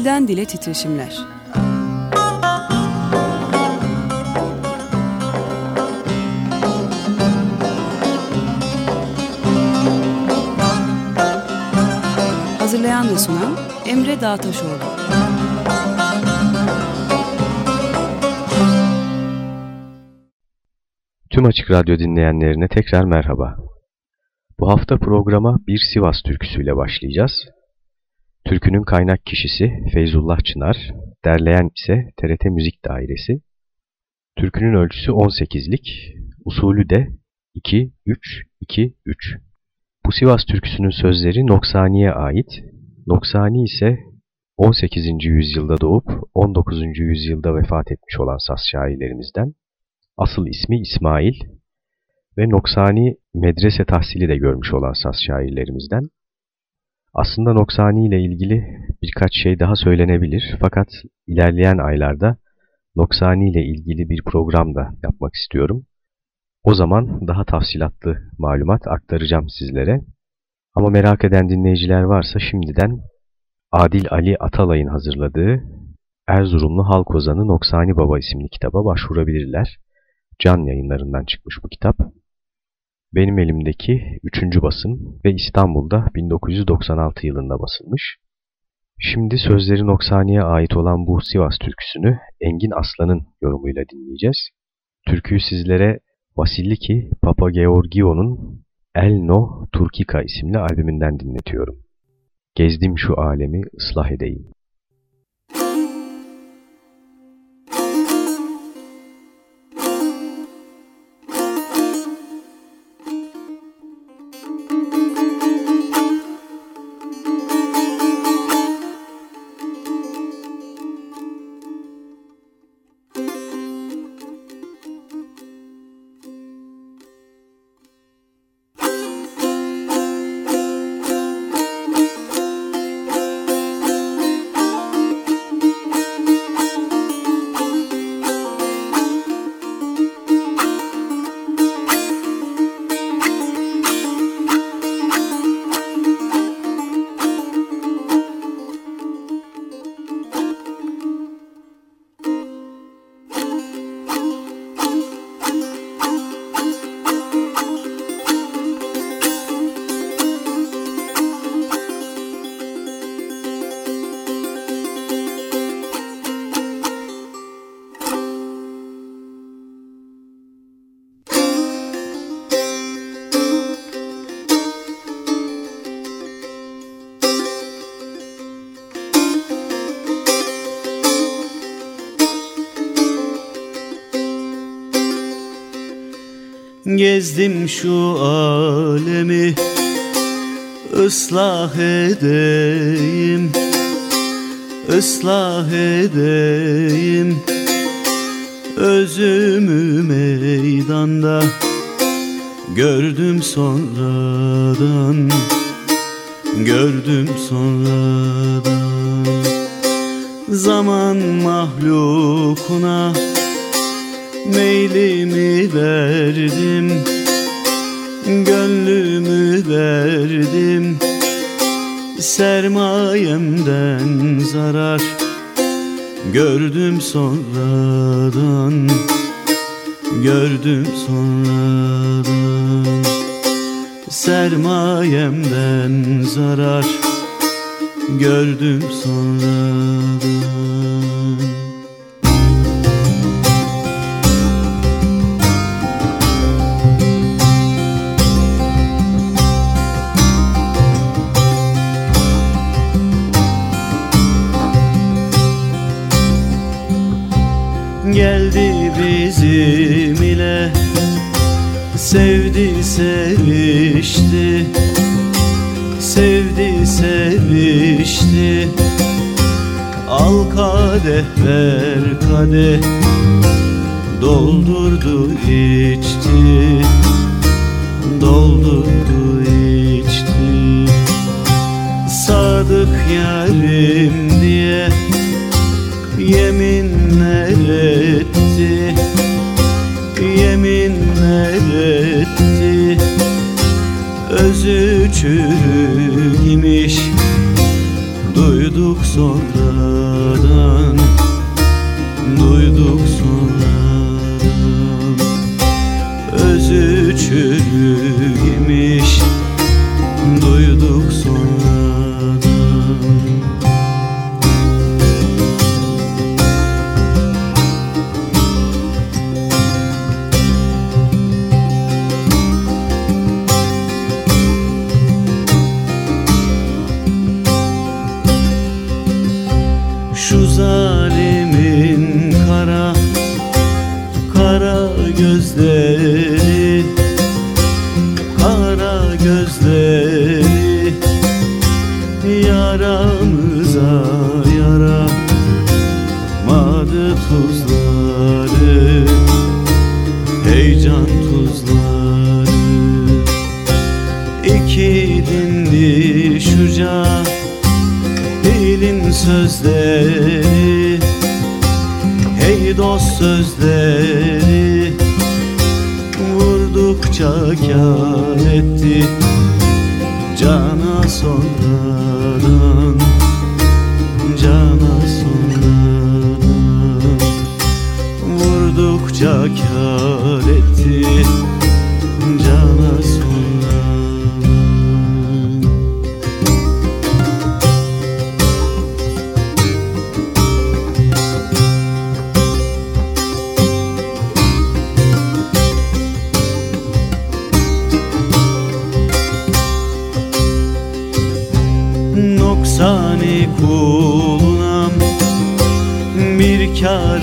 Dilden Dile Titreşimler Hazırlayan ve sunan Emre Dağtaşoğlu Tüm Açık Radyo dinleyenlerine tekrar merhaba. Bu hafta programa bir Sivas türküsüyle başlayacağız. Türkünün kaynak kişisi Feyzullah Çınar, derleyen ise TRT Müzik Dairesi. Türkünün ölçüsü 18'lik, usulü de 2-3-2-3. Bu Sivas türküsünün sözleri Noksani'ye ait. Noksani ise 18. yüzyılda doğup 19. yüzyılda vefat etmiş olan saz şairlerimizden. Asıl ismi İsmail ve Noksani medrese tahsili de görmüş olan saz şairlerimizden. Aslında Noksani ile ilgili birkaç şey daha söylenebilir fakat ilerleyen aylarda Noksani ile ilgili bir program da yapmak istiyorum. O zaman daha tafsilatlı malumat aktaracağım sizlere. Ama merak eden dinleyiciler varsa şimdiden Adil Ali Atalay'ın hazırladığı Erzurumlu Halk Ozanı Noksani Baba isimli kitaba başvurabilirler. Can yayınlarından çıkmış bu kitap. Benim elimdeki üçüncü basım ve İstanbul'da 1996 yılında basılmış. Şimdi sözleri Noksani'ye ait olan bu Sivas türküsünü Engin Aslan'ın yorumuyla dinleyeceğiz. Türküyü sizlere Vasilliki Papa Georgio'nun El No Turkika isimli albümünden dinletiyorum. Gezdim şu alemi ıslah edeyim. Şu alemi ıslah edeyim ıslah edeyim. Özümü meydanda Gördüm sonradan Gördüm sonradan. Zaman mahlukuna Meylimi verdim Gönlümü verdim. Sermayemden zarar Gördüm sonradan. Gördüm sonradan. Sermayemden zarar Gördüm sonradan bizim ile Sevdi sevişti. Sevdi sevişti. Al kadeh ver kadeh. Doldurdu içti. Doldurdu içti. Sadık yarim diye Yeminler etti Yeminler etti. Özü çürük imiş Duyduk sonra 'Sani kulunam Bir kar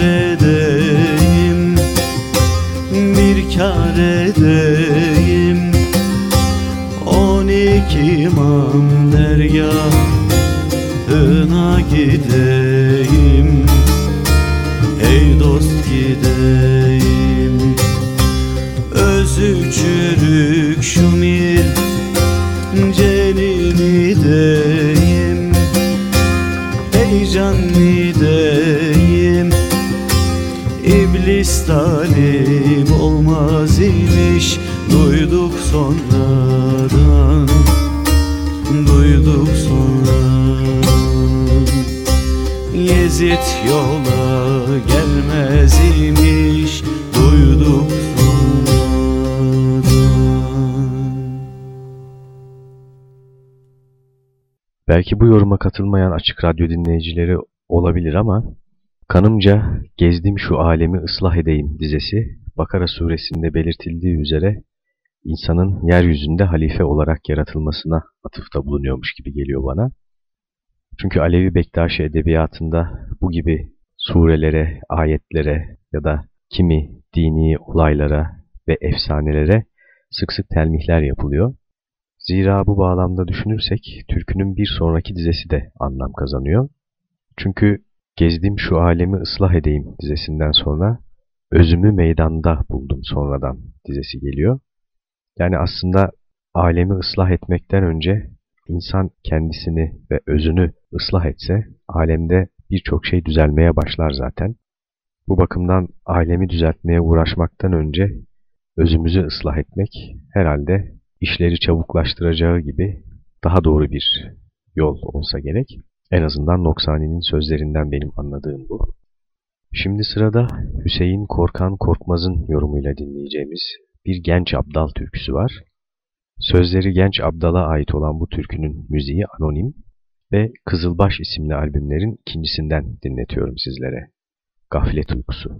Belki bu yoruma katılmayan açık radyo dinleyicileri olabilir ama kanımca gezdim şu alemi ıslah edeyim dizesi Bakara suresinde belirtildiği üzere insanın yeryüzünde halife olarak yaratılmasına atıfta bulunuyormuş gibi geliyor bana. Çünkü Alevi Bektaşi edebiyatında bu gibi surelere, ayetlere ya da kimi dini olaylara ve efsanelere sık sık telmihler yapılıyor. Zira bu bağlamda düşünürsek türkünün bir sonraki dizesi de anlam kazanıyor. Çünkü gezdim şu alemi ıslah edeyim dizesinden sonra özümü meydanda buldum sonradan dizesi geliyor. Yani aslında alemi ıslah etmekten önce insan kendisini ve özünü ıslah etse alemde birçok şey düzelmeye başlar zaten. Bu bakımdan alemi düzeltmeye uğraşmaktan önce özümüzü ıslah etmek herhalde işleri çabuklaştıracağı gibi daha doğru bir yol olsa gerek. En azından Noksani'nin sözlerinden benim anladığım bu. Şimdi sırada Hüseyin Korkan Korkmaz'ın yorumuyla dinleyeceğimiz bir Genç Abdal türküsü var. Sözleri Genç Abdal'a ait olan bu türkünün müziği anonim ve Kızılbaş isimli albümlerin ikincisinden dinletiyorum sizlere. Gaflet Uykusu.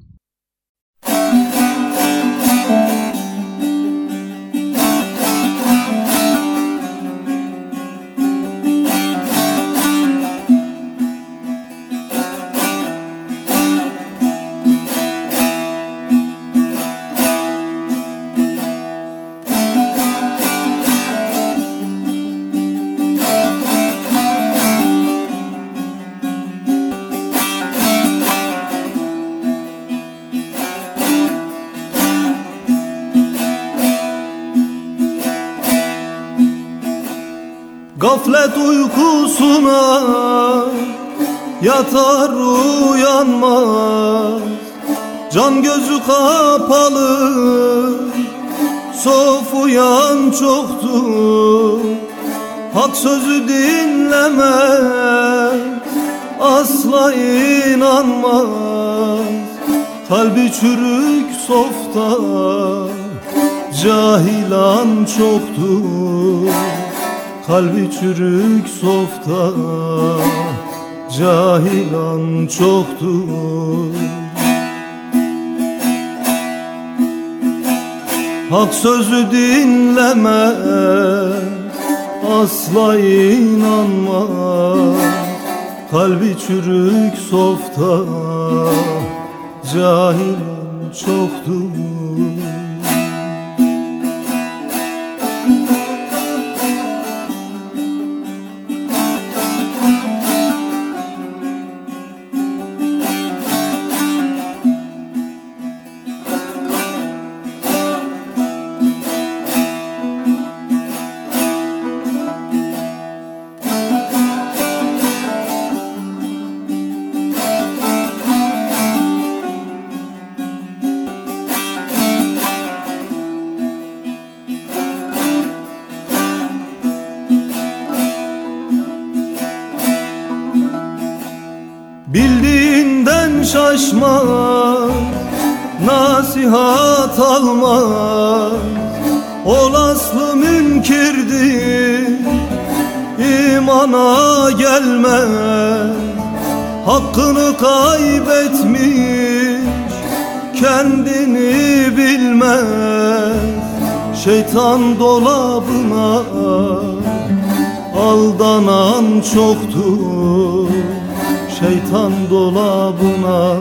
Gaflet uykusuna yatar uyanmaz. Can gözü kapalı Sof uyan çoktur. Hak sözü dinleme Asla inanmaz. Kalbi çürük softa Cahilan çoktur Kalbi çürük softa Cahilan çoktur. Hak sözü dinleme Asla inanma. Kalbi çürük softa Cahilan çoktur Hakkını kaybetmiş kendini bilmez. Şeytan dolabına aldanan çoktur. Şeytan dolabına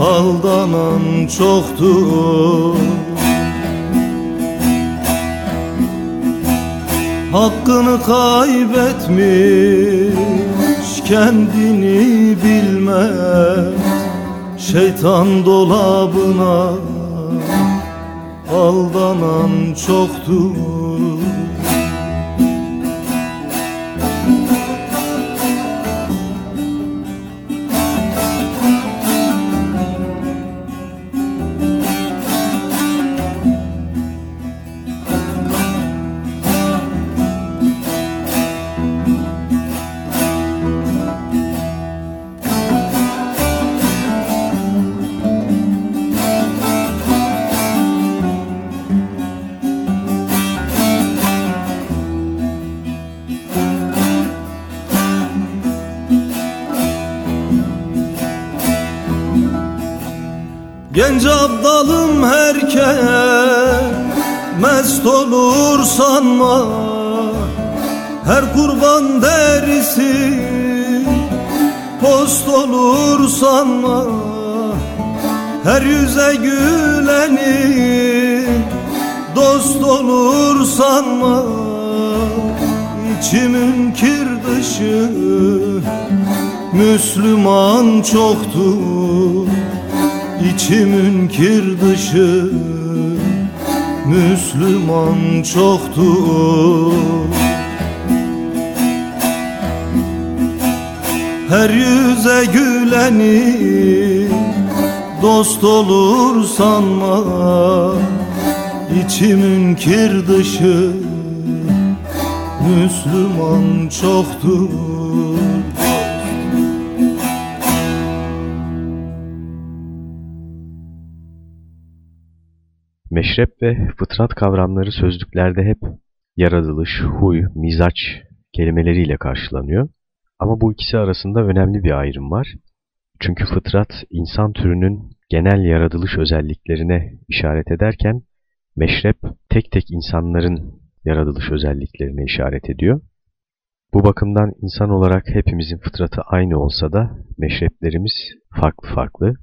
aldanan çoktur. Hakkını kaybetmiş kendini bilmez. Şeytan dolabına aldanan çoktur abdalım herkes mest olur sanma. Her kurban derisi post olur sanma. Her yüze güleni dost olur sanma. İçimin kir dışı Müslüman çoktur İçimin kir dışı Müslüman çoktur. Her yüze güleni dost olur sanma. İçimin kir dışı Müslüman çoktur Meşrep ve fıtrat kavramları sözlüklerde hep yaratılış, huy, mizaç kelimeleriyle karşılanıyor. Ama bu ikisi arasında önemli bir ayrım var. Çünkü fıtrat insan türünün genel yaratılış özelliklerine işaret ederken meşrep tek tek insanların yaratılış özelliklerine işaret ediyor. Bu bakımdan insan olarak hepimizin fıtratı aynı olsa da meşreplerimiz farklı farklı.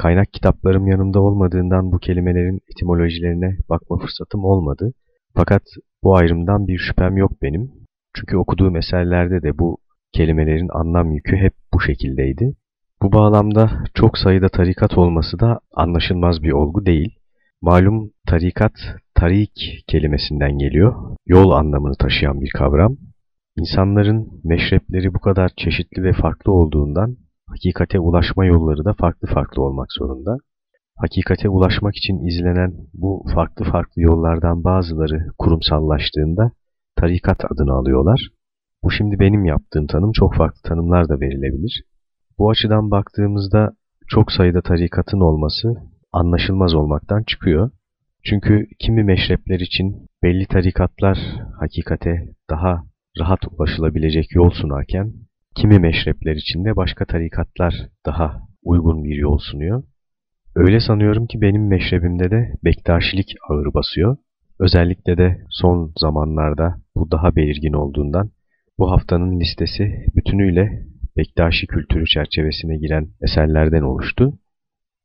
Kaynak kitaplarım yanımda olmadığından bu kelimelerin etimolojilerine bakma fırsatım olmadı. Fakat bu ayrımdan bir şüphem yok benim. Çünkü okuduğum eserlerde de bu kelimelerin anlam yükü hep bu şekildeydi. Bu bağlamda çok sayıda tarikat olması da anlaşılmaz bir olgu değil. Malum tarikat, tarik kelimesinden geliyor. Yol anlamını taşıyan bir kavram. İnsanların meşrepleri bu kadar çeşitli ve farklı olduğundan hakikate ulaşma yolları da farklı farklı olmak zorunda. Hakikate ulaşmak için izlenen bu farklı farklı yollardan bazıları kurumsallaştığında tarikat adını alıyorlar. Bu şimdi benim yaptığım tanım çok farklı tanımlar da verilebilir. Bu açıdan baktığımızda çok sayıda tarikatın olması anlaşılmaz olmaktan çıkıyor. Çünkü kimi meşrepler için belli tarikatlar hakikate daha rahat ulaşılabilecek yol sunarken kimi meşrepler için de başka tarikatlar daha uygun bir yol sunuyor. Öyle sanıyorum ki benim meşrebimde de Bektaşilik ağır basıyor. Özellikle de son zamanlarda bu daha belirgin olduğundan bu haftanın listesi bütünüyle Bektaşi kültürü çerçevesine giren eserlerden oluştu.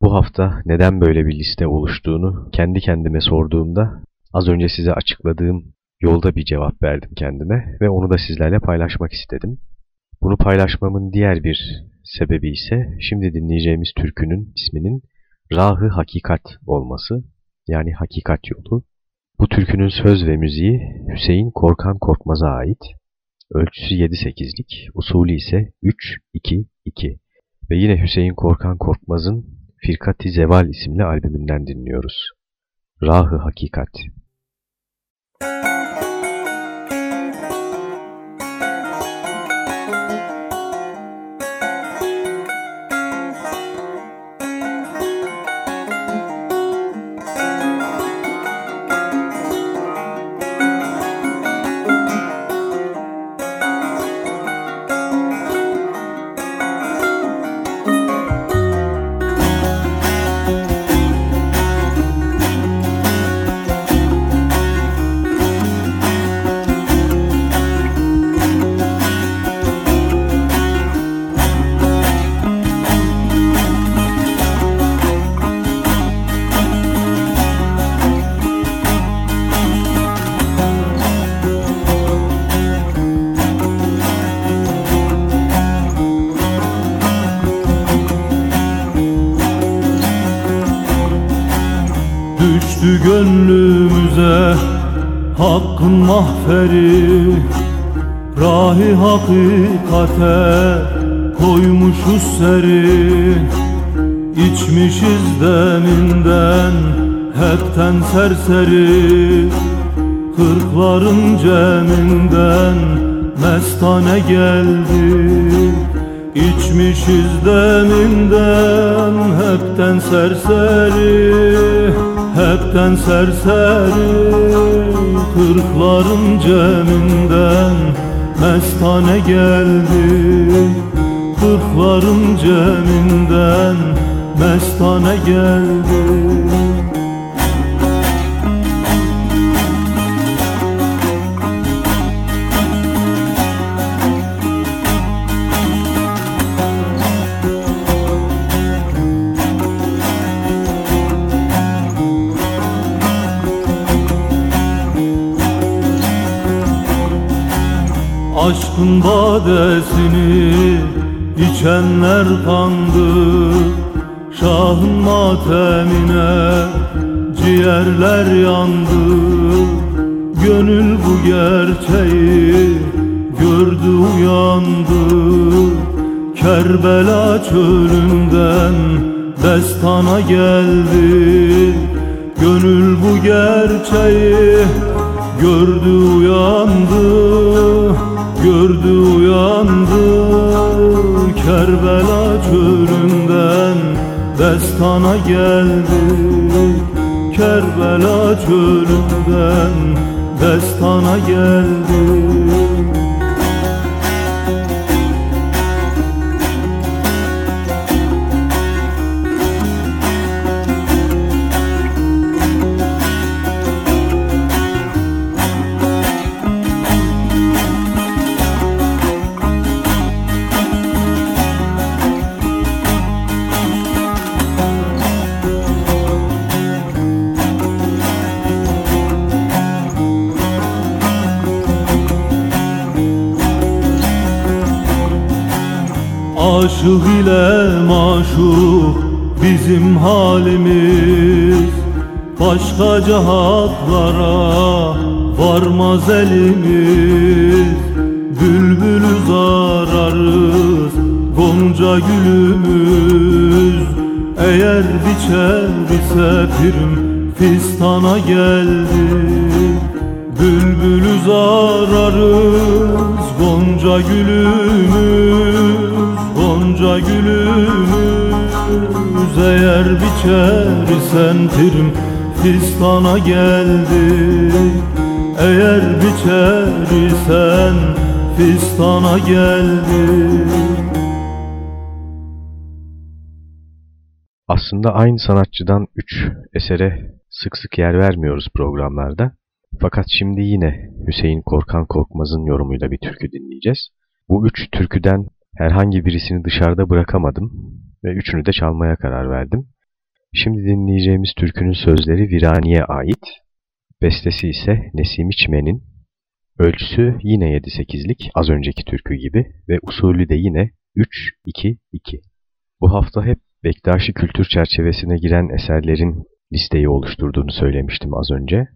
Bu hafta neden böyle bir liste oluştuğunu kendi kendime sorduğumda az önce size açıkladığım yolda bir cevap verdim kendime ve onu da sizlerle paylaşmak istedim. Bunu paylaşmamın diğer bir sebebi ise şimdi dinleyeceğimiz türkünün isminin Rahı Hakikat olması yani Hakikat Yolu. Bu türkünün söz ve müziği Hüseyin Korkan Korkmaz'a ait. Ölçüsü 7-8'lik, usulü ise 3-2-2 ve yine Hüseyin Korkan Korkmaz'ın Firkati Zeval isimli albümünden dinliyoruz. Rahı Hakikat Gönlümüze hakkın mahferi. Rahi hakikate koymuşuz seri. İçmişiz deminden hepten serseri. Kırkların ceminden mestane geldi. İçmişiz deminden hepten serseri Hepten serseri Kırkların ceminden mestane geldi. Kırkların ceminden mestane geldi Aşkın badesini içenler kandı Şahın matemine ciğerler yandı. Gönül bu gerçeği gördü uyandı. Kerbela çölünden destana geldi. Gönül bu gerçeği gördü uyandı Gördü uyandı. Kerbela çölünden Destana geldi. Kerbela çölünden Destana geldi Aşık ile maşuk bizim halimiz. Başkaca haklara varmaz elimiz. Bülbülü zararız gonca gülümüz. Eğer biçer ise pirim fistana geldi Bülbülü zararız gonca gülümüz Gonca gülümüz eğer biçer isen pirim Fistana geldi Eğer biçer isen Fistana geldi Aslında aynı sanatçıdan üç esere sık sık yer vermiyoruz programlarda. Fakat şimdi yine Hüseyin Korkan Korkmaz'ın yorumuyla bir türkü dinleyeceğiz. Bu üç türküden herhangi birisini dışarıda bırakamadım ve üçünü de çalmaya karar verdim. Şimdi dinleyeceğimiz türkünün sözleri Virani'ye ait, bestesi ise Nesim İçmen'in, ölçüsü yine 7-8'lik az önceki türkü gibi ve usulü de yine 3-2-2. Bu hafta hep Bektaşi kültür çerçevesine giren eserlerin listeyi oluşturduğunu söylemiştim az önce.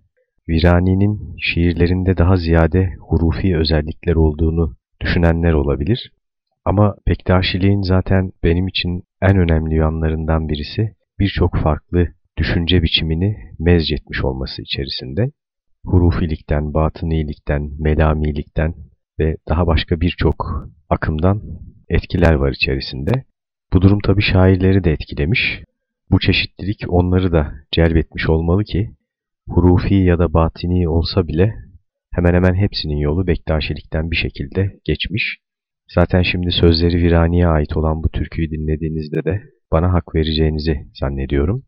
Virani'nin şiirlerinde daha ziyade hurufi özellikler olduğunu düşünenler olabilir. Ama Bektaşiliğin zaten benim için en önemli yanlarından birisi birçok farklı düşünce biçimini mezcetmiş olması içerisinde. Hurufilikten, batınilikten, melamilikten ve daha başka birçok akımdan etkiler var içerisinde. Bu durum tabi şairleri de etkilemiş. Bu çeşitlilik onları da celbetmiş olmalı ki hurufi ya da batini olsa bile hemen hemen hepsinin yolu Bektaşilikten bir şekilde geçmiş. Zaten şimdi sözleri Virani'ye ait olan bu türküyü dinlediğinizde de bana hak vereceğinizi zannediyorum.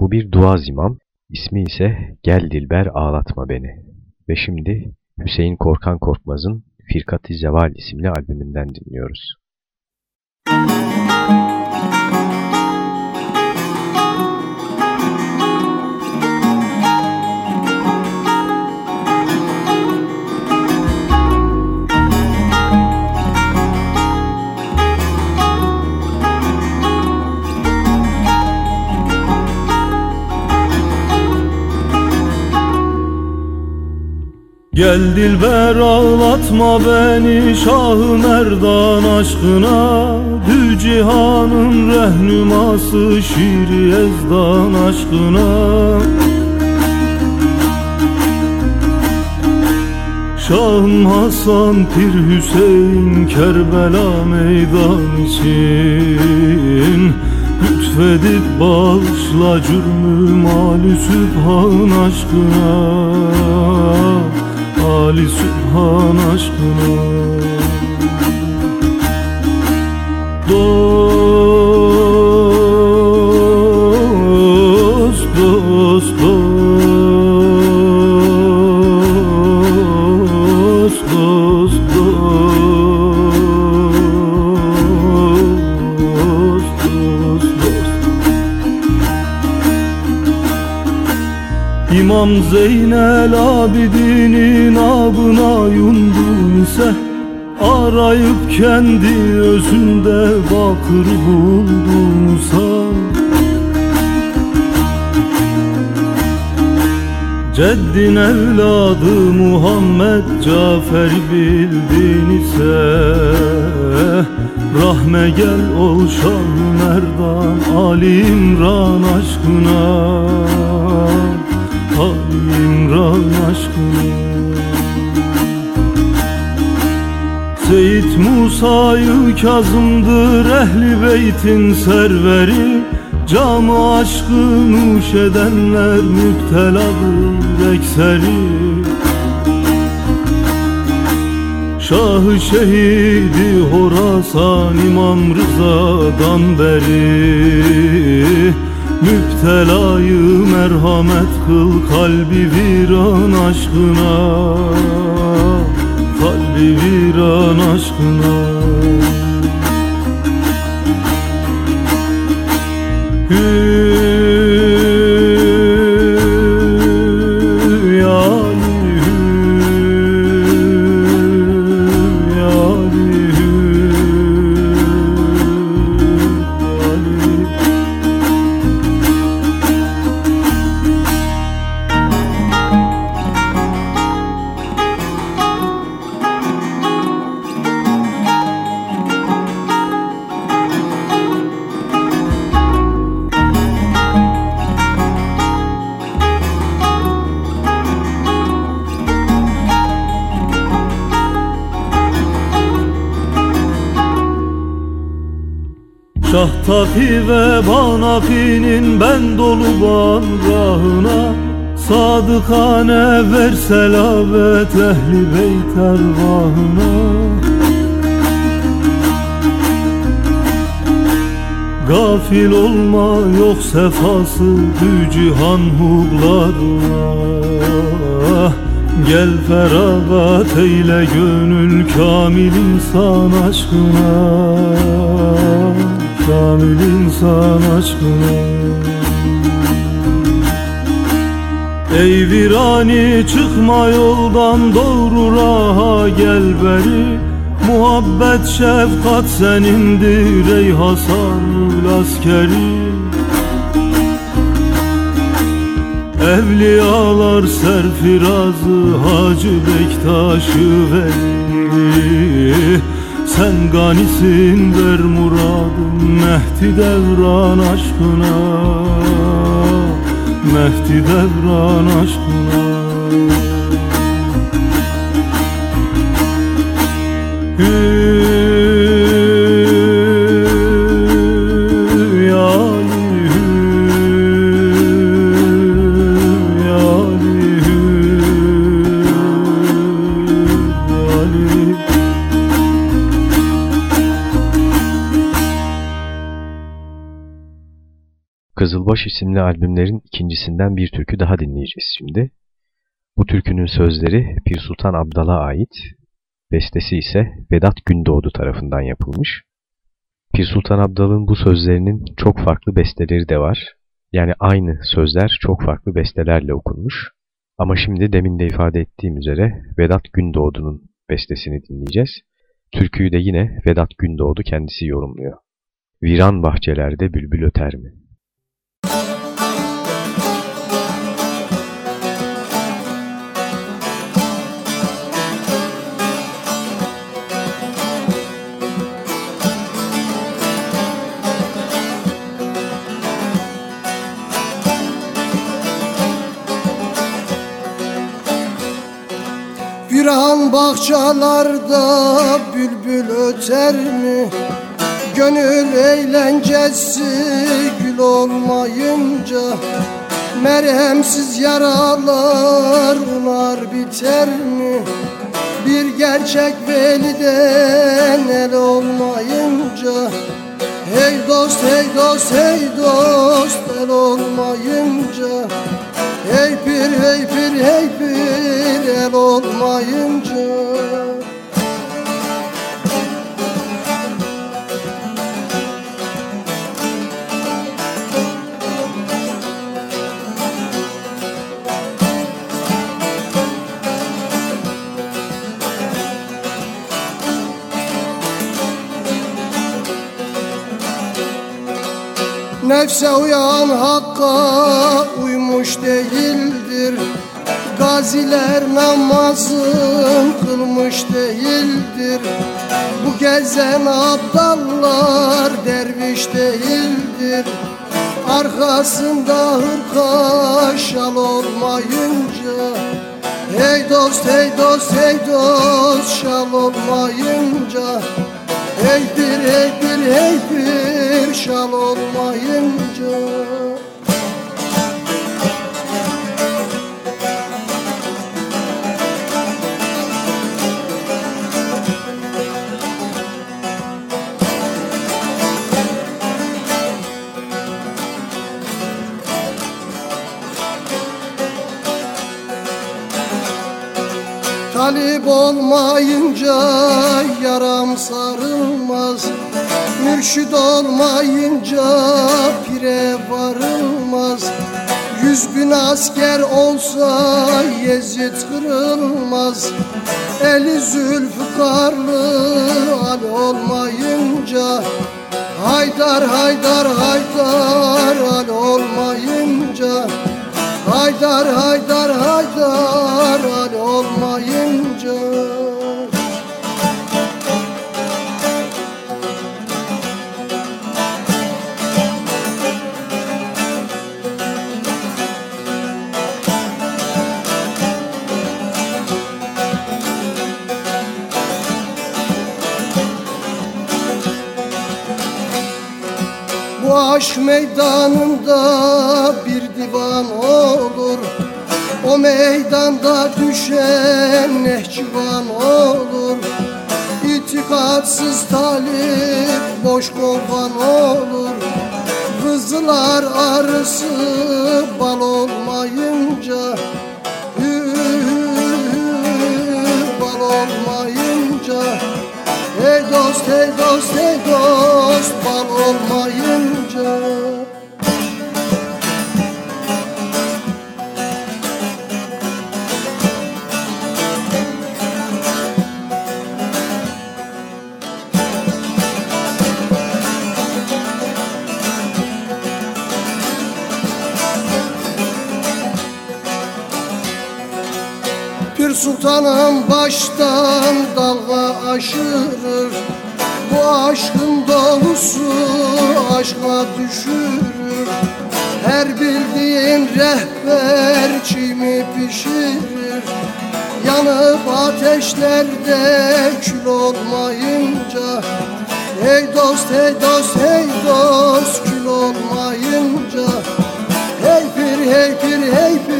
Bu bir dua zimam, ismi ise Gel Dilber Ağlatma Beni. Ve şimdi Hüseyin Korkan Korkmaz'ın Firkat-ı Zeval isimli albümünden dinliyoruz. Müzik Gel dilber ağlatma beni Şah-ı Merdan aşkına. Dü cihanın rehnuması Şiir Yezdan aşkına. Şahım Hasan Pir Hüseyin Kerbela meydan için Lütfedip bağışla cürmü mali sübhan aşkına Ali Sübhan aşkına Dost, dost, dost, dost, dost. İmam Zeynel Abidin'in abına yundun ise Arayıp kendi özünde bakır buldunsa Ceddin evladı Muhammed Cafer bildin ise Rahme gel ol Şah Merdan Ali İmran aşkına. Ali İmran aşkına Seyit Musa'yı Kazım'dır ehli beytin serveri. Camı aşkı nuş edenler müpteladır ekseri. Şahı şehidi Horasan İmam Rıza'dan beri Müptelayı merhamet kıl kalbi viran aşkına Kalbi viran aşkına Şahtaki ve Banafi'nin ben dolu bangahına Sadıkane ver selavet ehli beyt ervahına Gafil olma yok sefası dü cihan hublarına. Gel feragat eyle gönül kamil insan aşkına Kamil insan aşkına. Ey virani çıkma yoldan doğru raha gel beri Muhabbet şefkat senindir ey Hasanül askeri. Evliyalar serfirazı Hacı Bektaş'ı veli Sen ganisin ver muradın Mehdi devran aşkına. Mehdi devran aşkına. Hü Kızılbaş isimli albümlerin ikincisinden bir türkü daha dinleyeceğiz şimdi. Bu türkünün sözleri Pir Sultan Abdal'a ait, bestesi ise Vedat Gündoğdu tarafından yapılmış. Pir Sultan Abdal'ın bu sözlerinin çok farklı besteleri de var. Yani aynı sözler çok farklı bestelerle okunmuş. Ama şimdi demin de ifade ettiğim üzere Vedat Gündoğdu'nun bestesini dinleyeceğiz. Türküyü de yine Vedat Gündoğdu kendisi yorumluyor. Viran bahçelerde bülbül öter mi? Yüreğin bahçalarda bülbül öter mi? Gönül eğlencesi gül olmayınca Merhemsiz yaralar unar biter mi? Bir gerçek veliden el olmayınca Hey dost hey dost hey dost el olmayınca Hey pir hey pir hey pir el olmayınca. Nefse uyan hakka uymuş değildir. Gaziler namazın kılmış değildir. Bu gezen aptallar derviş değildir. Arkasında hırka şal olmayınca Hey dost hey dost hey dost şal olmayınca Hey bir hey bir hey bir şal olmayınca Talip olmayınca yaram sarılmaz. Mürşid olmayınca pire varılmaz. Yüz bin asker olsa Yezid kırılmaz. Eli zülfükarlı al olmayınca Haydar haydar haydar al olmayınca Haydar haydar haydar al olmayınca. Bu aşk meydanında bir divan olur O meydanda düşen nehçıvan olur İtikatsız talip boş kovan olur. Kızlar arısı bal olmayınca hü, bal olmayınca. Hey dost hey dost hey dost bal olmayınca sultanım baştan dalga aşırır. Bu aşkın dolusu aşka düşürür. Her bildiğin rehber çimi pişirir. Yanıp ateşlerde kül olmayınca Hey dost hey dost hey dost kül olmayınca Hey pir hey pir hey pir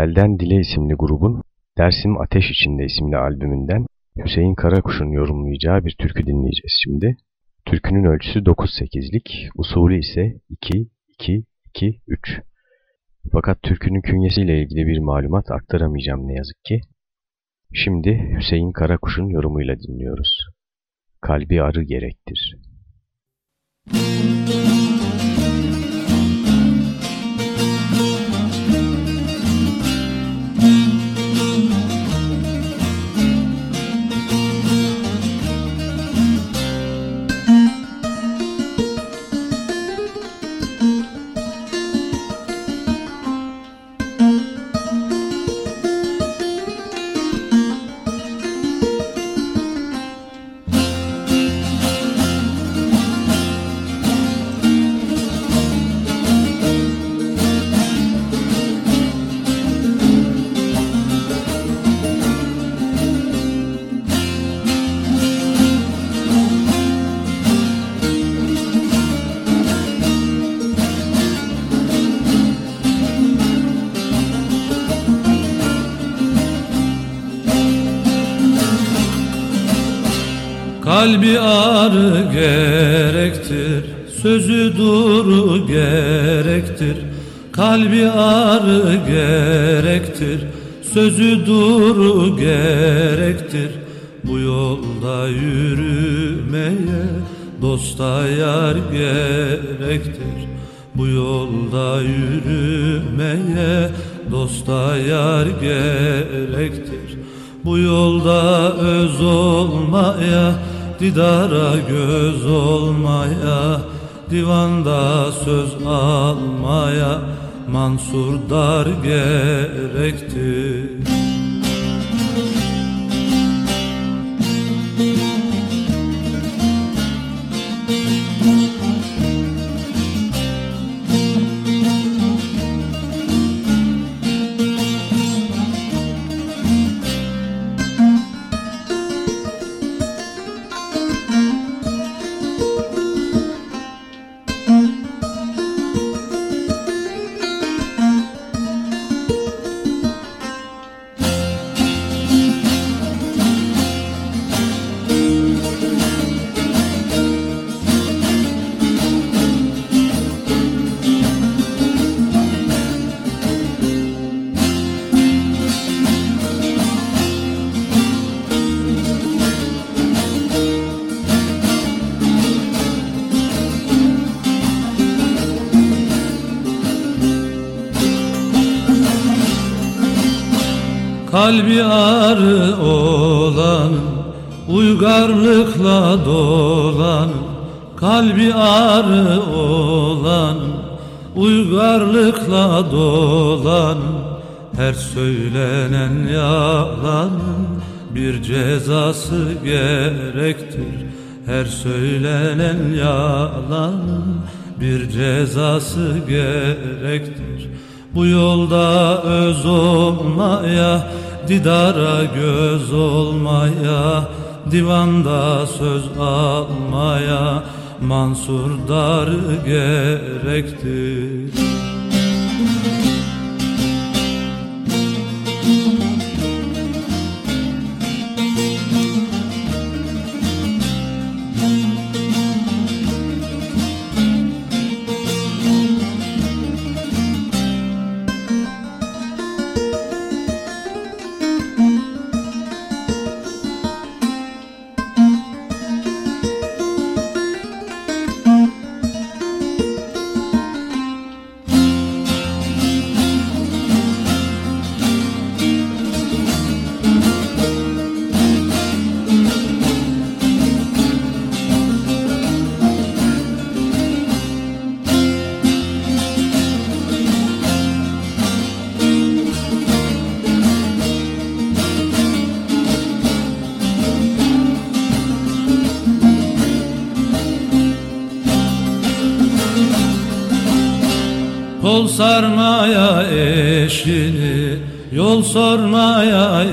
Telden Dile isimli grubun Dersim Ateş İçinde isimli albümünden Hüseyin Karakuş'un yorumlayacağı bir türkü dinleyeceğiz şimdi. Türkünün ölçüsü 9-8'lik, usulü ise 2-2-2-3. Fakat türkünün künyesiyle ilgili bir malumat aktaramayacağım ne yazık ki. Şimdi Hüseyin Karakuş'un yorumuyla dinliyoruz. Kalbi arı gerektir. Kalbi ağrı gerektir Sözü duru gerektir. Kalbi ağrı gerektir Sözü duru gerektir. Bu yolda yürümeye Dosta yar gerektir. Bu yolda yürümeye Dosta yar gerektir. Bu yolda öz olmaya Didara göz olmaya Divanda söz almaya Mansur dar gerektir Kalbi ağrı olan Uygarlıkla dolan. Kalbi ağrı olan Uygarlıkla dolan. Her söylenen yalanın Bir cezası gerektir. Her söylenen yalanın Bir cezası gerektir bu yolda öz olmaya, didara göz olmaya, divanda söz almaya, Mansur dar gerektir. Yol sormaya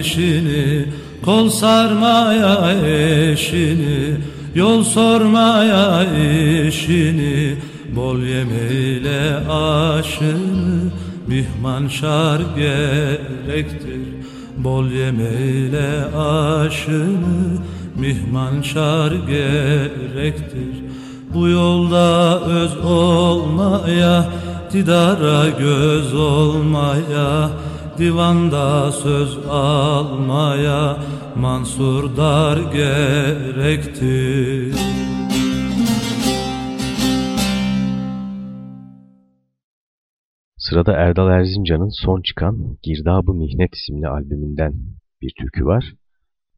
işini Kol sarmaya eşini. Yol sormaya işini Bol yemeyle aşını. Mihman şar gerektir Bol yemeyle aşını. Mihman şar gerektir bu yolda öz olmaya, didara göz olmaya, divanda söz almaya, Mansur dar gerektir. Sırada Erdal Erzincan'ın son çıkan Girdab-ı Mihnet isimli albümünden bir türkü var.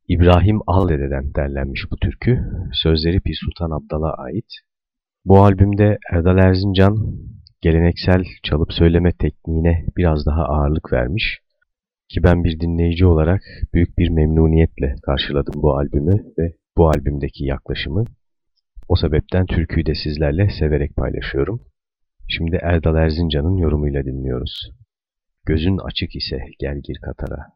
İbrahim Aldede'den derlenmiş bu türkü. Sözleri Pir Sultan Abdal'a ait. Bu albümde Erdal Erzincan geleneksel çalıp söyleme tekniğine biraz daha ağırlık vermiş. Ki ben bir dinleyici olarak büyük bir memnuniyetle karşıladım bu albümü ve bu albümdeki yaklaşımı. O sebepten türküyü de sizlerle severek paylaşıyorum. Şimdi Erdal Erzincan'ın yorumuyla dinliyoruz. Gözün açık ise gel gir Katar'a.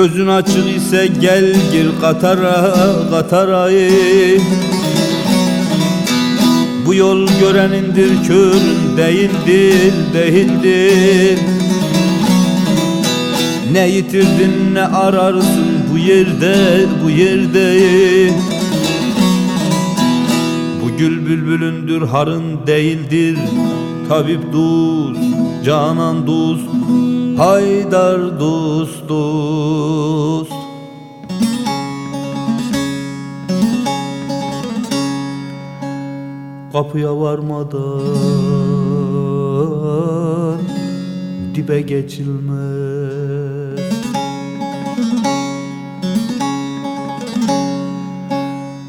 Gözün açık ise gel gir Katara Katara'yı. Bu yol görenindir körün değildir değildir. Ne yitirdin ne ararsın bu yerde bu yerde. Bu gül bülbülündür harın değildir. Tabip dost, canan dost Haydar dost dost Kapıya varmadan dibe geçilmez.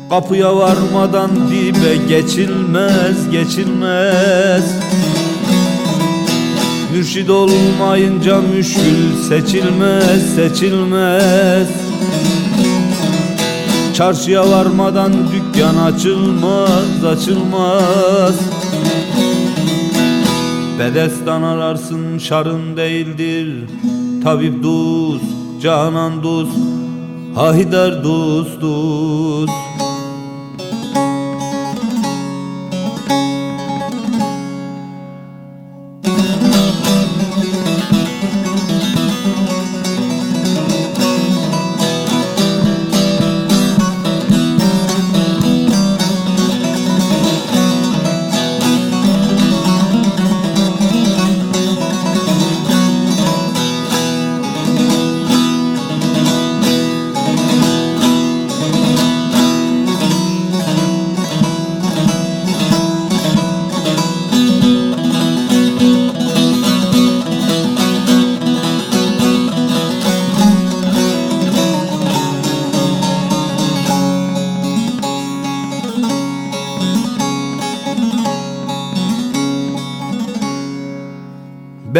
Kapıya varmadan dibe geçilmez, geçilmez Mürşid olmayınca müşkül seçilmez, seçilmez. Çarşıya varmadan dükkan açılmaz, açılmaz. Bedestan ararsın şarın değildir. Tabip dost, canan dost Haydar dost dost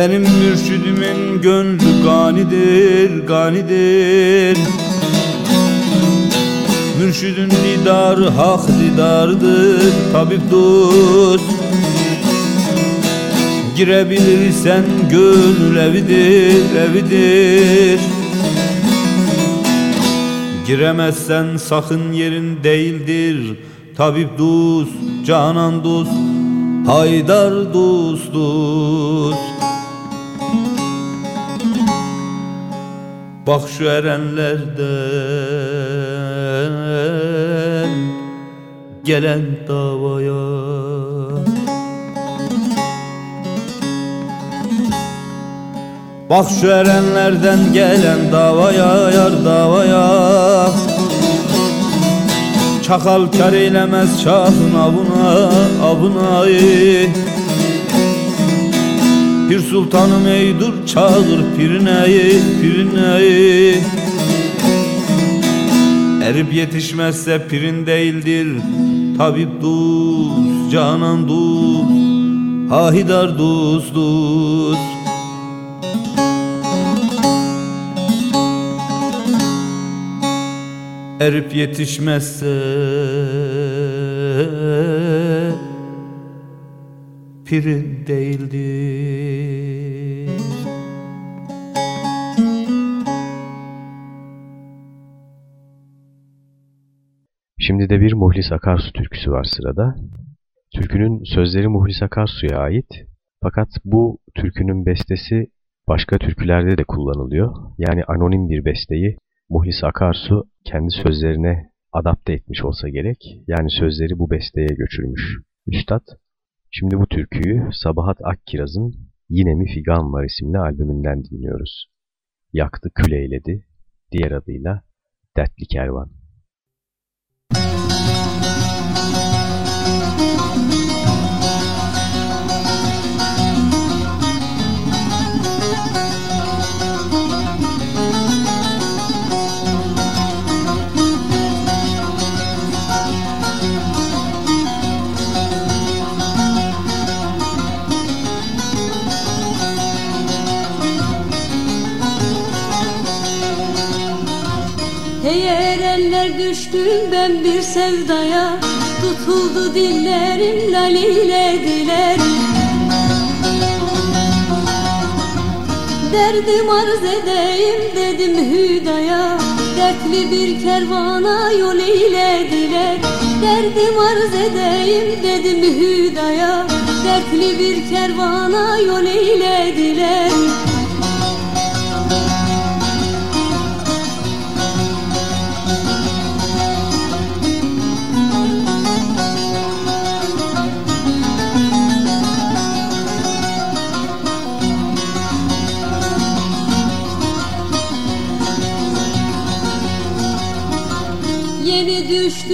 Benim mürşidimin gönlü ganidir, ganidir. Mürşidin didarı hak didardır, tabip dost. Girebilirsen gönül evidir, evidir. Giremezsen sakın yerin değildir Tabip dost, canan dost Haydar dost dost Bak şu erenlerden gelen davaya. Bak şu erenlerden gelen davaya yar davaya. Çakal kar eylemez şahın avına avına Pir sultanım ey dur çağır pirineyi pirineyi. Erip yetişmezse pirin değildir Tabip dost, canan dost Hahidar dost dost Erip yetişmezse pirin değildir Şimdi de bir Muhlis Akarsu türküsü var sırada. Türkünün sözleri Muhlis Akarsu'ya ait. Fakat bu türkünün bestesi başka türkülerde de kullanılıyor. Yani anonim bir besteyi Muhlis Akarsu kendi sözlerine adapte etmiş olsa gerek. Yani sözleri bu besteye göçürmüş Üstad. Şimdi bu türküyü Sabahat Akkiraz'ın Yine mi Figan var isimli albümünden dinliyoruz. Yaktı kül eyledi, diğer adıyla Dertli Kervan. Hey sevdaya Tutuldu dillerim laliyle diler Derdim arz edeyim dedim hüdaya Dertli bir kervana yol eylediler Derdim arz edeyim dedim hüdaya Dertli bir kervana yol eylediler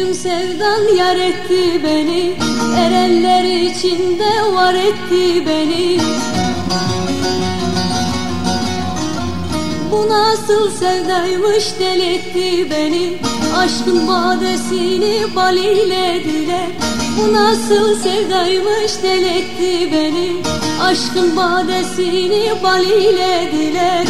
düştüm sevdan yar etti beni Erenler içinde var etti beni. Bu nasıl sevdaymış deletti beni. Aşkın badesini bal eylediler Bu nasıl sevdaymış deletti beni. Aşkın badesini bal eylediler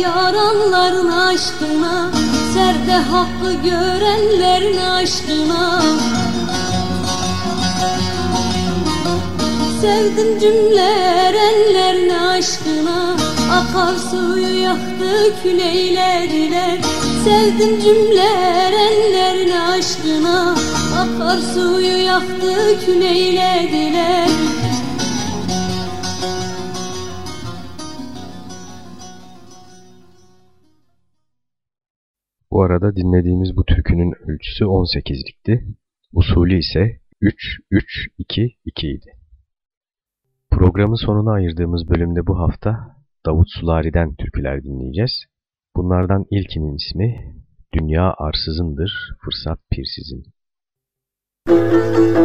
yaranların aşkına Serde hakkı görenlerin aşkına. Sevdim cümle erenlerin aşkına Akar suyu yaktı küleylediler Sevdim cümle erenlerin aşkına Akar suyu yaktı küleylediler Bu arada dinlediğimiz bu türkünün ölçüsü 18'likti. Usulü ise 3-3-2-2 idi. Programın sonuna ayırdığımız bölümde bu hafta Davut Sulari'den türküler dinleyeceğiz. Bunlardan ilkinin ismi Dünya arsızındır, fırsat pirsizin. Dünya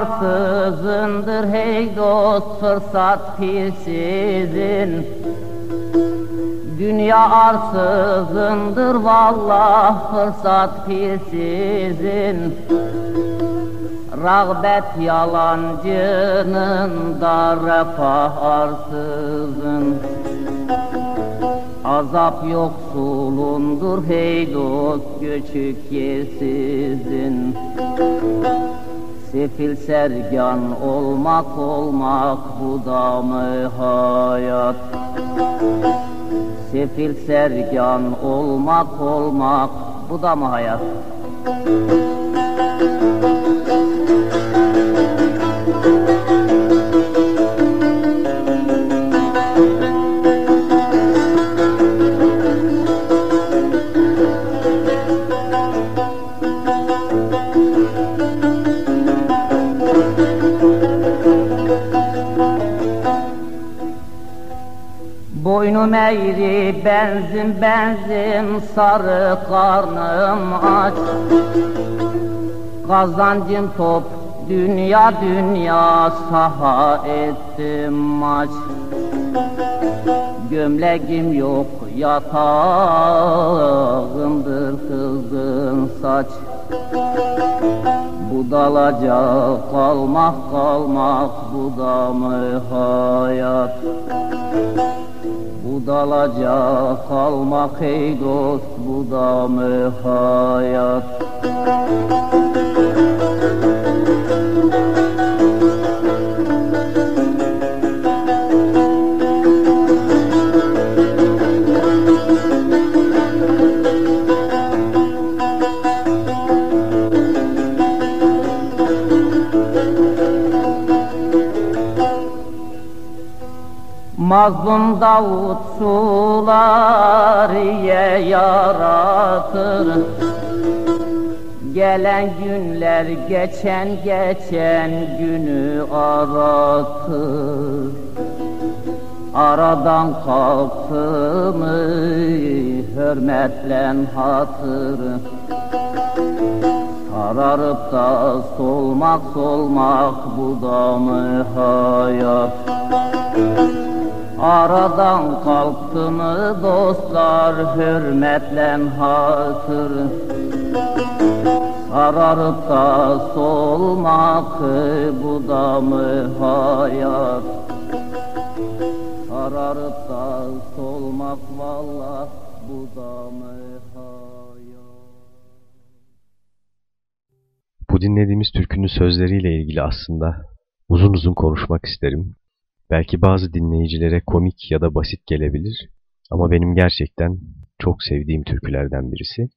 arsızındır hey dost fırsat pirsizin Dünya arsızındır vallah fırsat pirsizin Rağbet yalancının da refah arsızın Azap yoksulundur hey dost göçük yersizin Sefil sergan olmak olmak bu da mı hayat? Sefil sergan olmak olmak bu da mı hayat benzin benzin sarı karnım aç. Kazancım top dünya dünya saha ettim maç. Gömleğim yok yatağımdır kızgın saç. Budalaca kalmak kalmak bu da mı hayat Budalaca kalmak ey dost bu da mı hayat Mazlum Davut suları ye yaratır. Gelen günler geçen geçen günü aratır. Aradan kalktı mı hürmetle hatırı Kararıp da solmak solmak bu da mı hayat Aradan kalktı mı dostlar hürmetle hatırı Sararıp da solmak bu da mı hayat? Sararıp da solmak valla bu da mı Bu dinlediğimiz türkünün sözleriyle ilgili aslında uzun uzun konuşmak isterim. Belki bazı dinleyicilere komik ya da basit gelebilir ama benim gerçekten çok sevdiğim türkülerden birisi.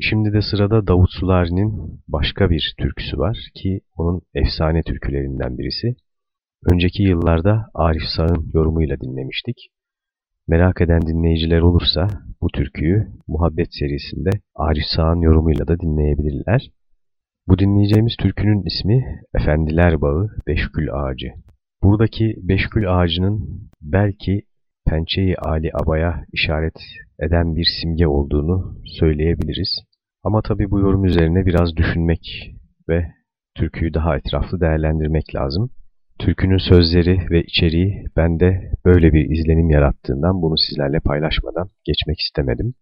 Şimdi de sırada Davut Sulari'nin başka bir türküsü var ki onun efsane türkülerinden birisi. Önceki yıllarda Arif Sağ'ın yorumuyla dinlemiştik. Merak eden dinleyiciler olursa bu türküyü Muhabbet serisinde Arif Sağ'ın yorumuyla da dinleyebilirler. Bu dinleyeceğimiz türkünün ismi Efendiler Bağı Beşkül Ağacı. Buradaki Beşkül Ağacı'nın belki pençeyi Ali Aba'ya işaret eden bir simge olduğunu söyleyebiliriz. Ama tabii bu yorum üzerine biraz düşünmek ve türküyü daha etraflı değerlendirmek lazım. Türkünün sözleri ve içeriği bende böyle bir izlenim yarattığından bunu sizlerle paylaşmadan geçmek istemedim.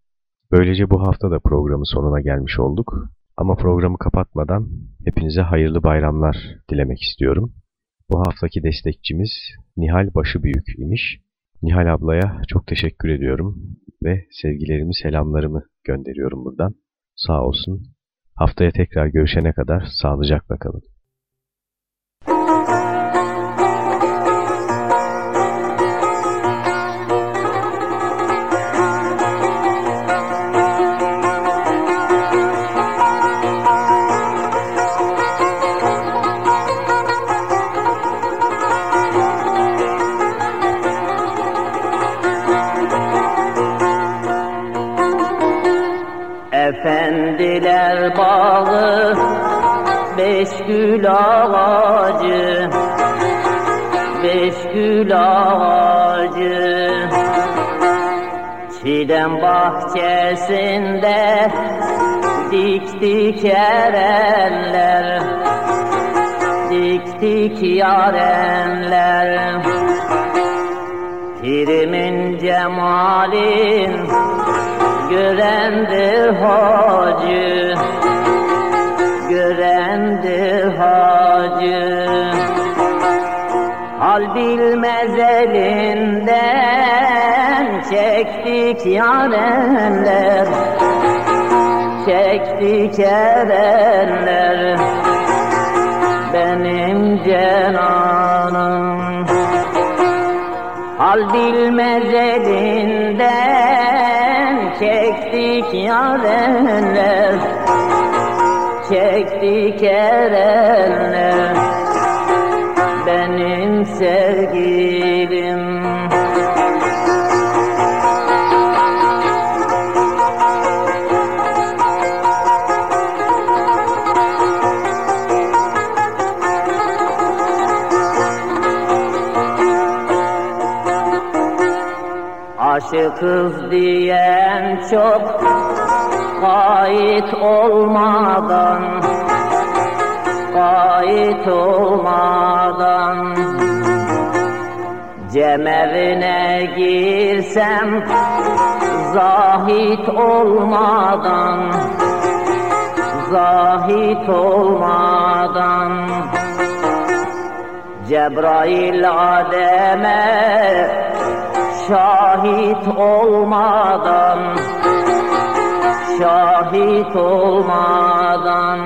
Böylece bu hafta da programın sonuna gelmiş olduk. Ama programı kapatmadan hepinize hayırlı bayramlar dilemek istiyorum. Bu haftaki destekçimiz Nihal Başıbüyük imiş. Nihal ablaya çok teşekkür ediyorum ve sevgilerimi, selamlarımı gönderiyorum buradan. Sağ olsun. Haftaya tekrar görüşene kadar sağlıcakla kalın. Bahçesinde diktik erenler Diktik yarenler Pirimin cemalin görendir hacı görendir hacı. Hal bilmez elinden çektik yarenler çektik erenler. Benim cenanım hal bilmez elinden çektik yarenler çektik erenler Aşıkız diyen çok Kayıt olmadan Kayıt olmadan Cemevine girsem Zahit olmadan Zahit olmadan Cebrail Adem'e şahit olmadan şahit olmadan.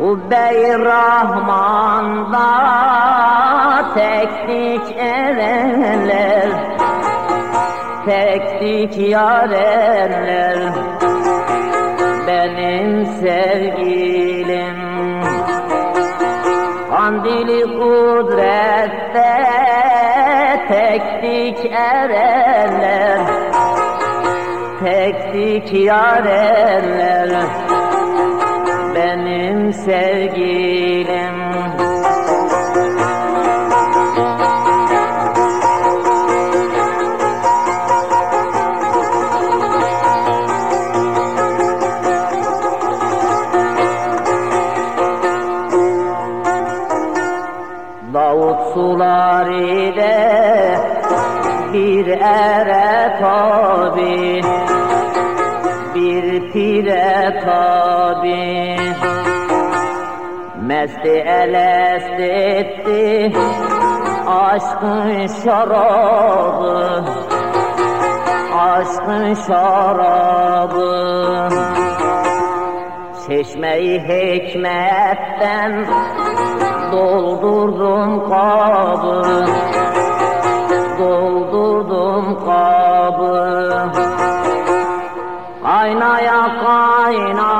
Ubey Rahman'da teknik erenler Teknik yarenler Benim sevgilim Kandili kudrette teknik erenler kiyar eller Benim sevgilim pire tabi. Mesti elest etti aşkın şarabı. Aşkın şarabı. Çeşmeyi hikmetten doldurdum kabı. Doldurdum kabı یا کائنا